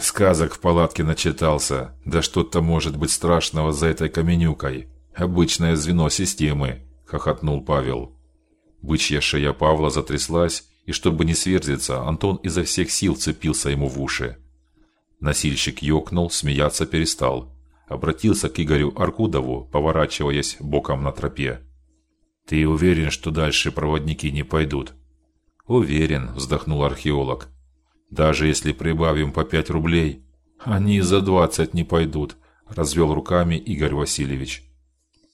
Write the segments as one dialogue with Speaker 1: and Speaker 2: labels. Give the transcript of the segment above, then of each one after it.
Speaker 1: Сказок в палатке начитался. Да что-то может быть страшного за этой каменюкой. Обычное звено системы, хохотнул Павел. Бычья шея Павла затряслась, и чтобы не сверзиться, Антон изо всех сил цепился ему в уши. Носильщик ёкнул, смеяться перестал. Обратился к Игорю Аркудову, поворачиваясь боком на тропе. Ты уверен, что дальше проводники не пойдут? Уверен, вздохнул археолог. Даже если прибавим по пять рублей, они за двадцать не пойдут, развел руками Игорь Васильевич.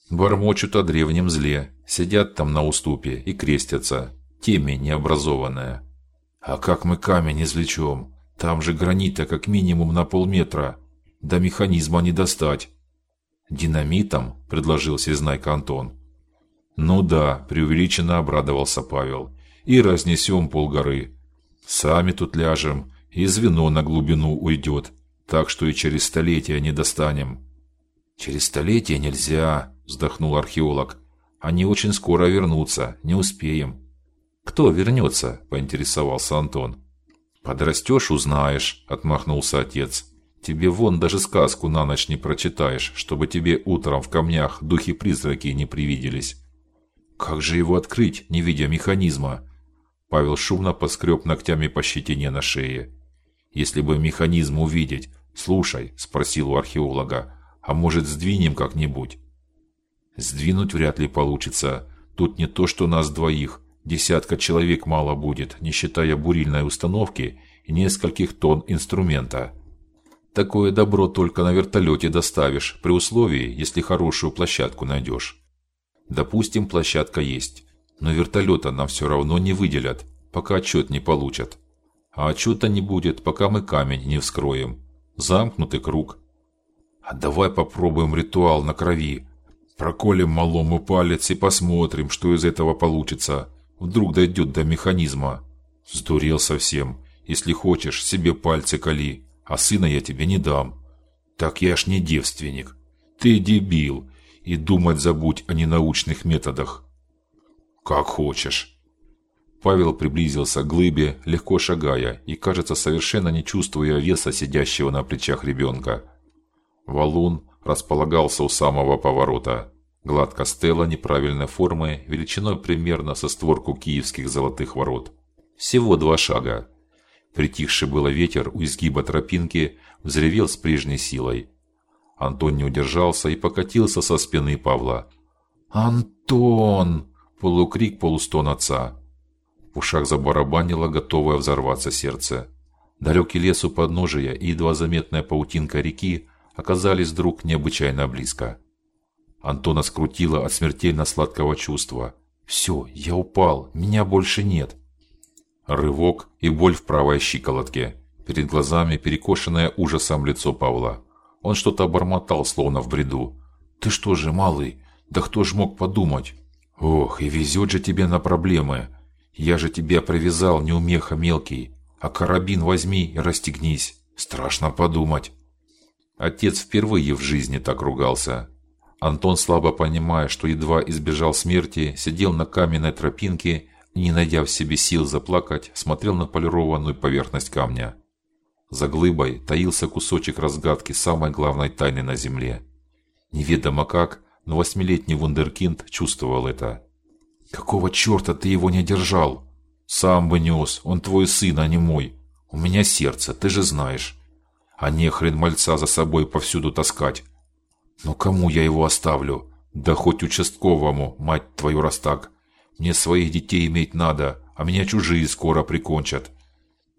Speaker 1: Бормочут о древнем зле, сидят там на уступе и крестятся, темя необразованная. А как мы камень извлечем? Там же гранита как минимум на полметра, до механизма не достать. Динамитом, предложил Сезнайка Антон. Ну да, преувеличенно обрадовался Павел. И разнесем полгоры. Сами тут ляжем, и звено на глубину уйдет, так что и через столетия не достанем. Через столетия нельзя, вздохнул археолог. Они очень скоро вернутся, не успеем. Кто вернется? поинтересовался Антон. Подрастешь, узнаешь, отмахнулся отец. Тебе вон даже сказку на ночь не прочитаешь, чтобы тебе утром в камнях духи-призраки не привиделись. Как же его открыть, не видя механизма? Павел шумно поскреб ногтями по щетине на шее. Если бы механизм увидеть, слушай, спросил у археолога, а может сдвинем как-нибудь? Сдвинуть вряд ли получится. Тут не то, что нас двоих, десятка человек мало будет, не считая бурильной установки и нескольких тонн инструмента. Такое добро только на вертолете доставишь, при условии, если хорошую площадку найдешь. Допустим, площадка есть, но вертолета нам все равно не выделят, пока отчет не получат. А отчета не будет, пока мы камень не вскроем. Замкнутый круг. А давай попробуем ритуал на крови. Проколем малому палец и посмотрим, что из этого получится. Вдруг дойдет до механизма. Сдурел совсем. Если хочешь, себе пальцы коли, а сына я тебе не дам. Так я ж не девственник. Ты дебил и думать забудь о ненаучных методах. Как хочешь. Павел приблизился к глыбе, легко шагая и, кажется, совершенно не чувствуя веса сидящего на плечах ребенка. Валун располагался у самого поворота. Гладко стела неправильной формы, величиной примерно со створку киевских золотых ворот. Всего два шага. Притихший было ветер у изгиба тропинки взревел с прежней силой. Антон не удержался и покатился со спины Павла. Антон! Полукрик, полустон отца. В ушах забарабанило, готовое взорваться сердце. Далекий лес у подножия и едва заметная паутинка реки оказались вдруг необычайно близко. Антона скрутило от смертельно сладкого чувства. Все, я упал, меня больше нет. Рывок и боль в правой щиколотке. Перед глазами перекошенное ужасом лицо Павла. Он что-то бормотал, словно в бреду. Ты что же, малый? Да кто ж мог подумать? Ох, и везет же тебе на проблемы. Я же тебя привязал, неумеха мелкий. А карабин возьми и расстегнись. Страшно подумать. Отец впервые в жизни так ругался. Антон, слабо понимая, что едва избежал смерти, сидел на каменной тропинке не найдя в себе сил заплакать, смотрел на полированную поверхность камня. За глыбой таился кусочек разгадки самой главной тайны на земле. Неведомо как, но восьмилетний вундеркинд чувствовал это. Какого чёрта ты его не держал? Сам бы нёс, он твой сын, а не мой. У меня сердце, ты же знаешь. А не хрен мальца за собой повсюду таскать. Но кому я его оставлю? Да хоть участковому, мать твою раз так. Мне своих детей иметь надо, а меня чужие скоро прикончат.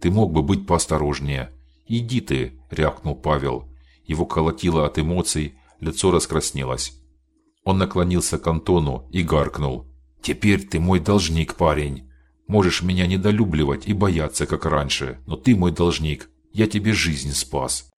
Speaker 1: Ты мог бы быть поосторожнее. Иди ты, рявкнул Павел. Его колотило от эмоций, лицо раскраснелось. Он наклонился к Антону и гаркнул: "Теперь ты мой должник, парень. Можешь меня недолюбливать и бояться, как раньше, но ты мой должник. Я тебе жизнь спас".